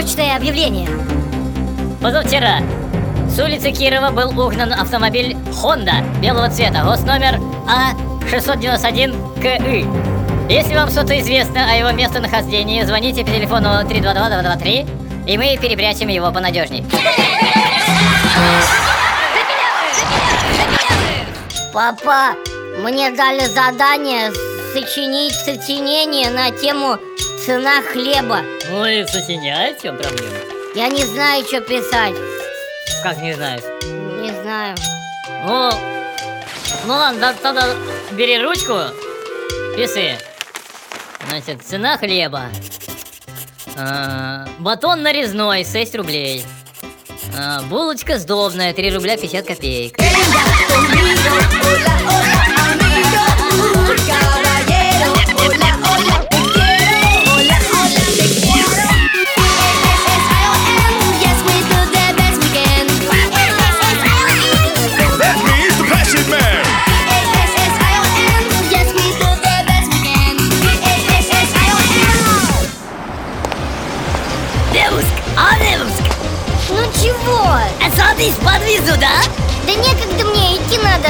объявление. Позавчера с улицы Кирова был угнан автомобиль Honda белого цвета, госномер А691КИ. Если вам что-то известно о его местонахождении, звоните по телефону 322-223, и мы перепрячем его понадежней. Папа, мне дали задание сочинить сочинение на тему цена хлеба. Ну и сочиняй, в чем проблема? Я не знаю, что писать. Как не знаешь? Не знаю. Ну, ну ладно, да- тогда бери ручку, пиши. Значит, цена хлеба. А, батон нарезной 6 рублей. А, булочка сдобная 3 рубля 50 копеек. Чего? а садись подвезу, да? Да некогда мне, идти надо.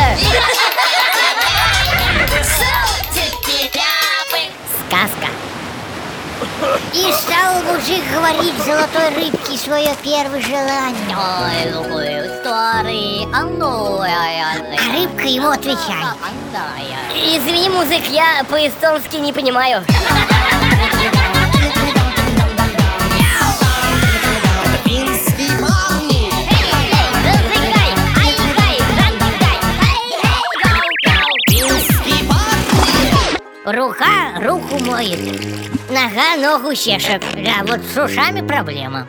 Сказка. И стал мужик говорить золотой рыбке свое первое желание. Ой, какой старый, а ну, А рыбка ему отвечает. Извини, музык, я по-эстонски не понимаю. Рука руку моет, нога ногу чешет. Да, вот с ушами проблема.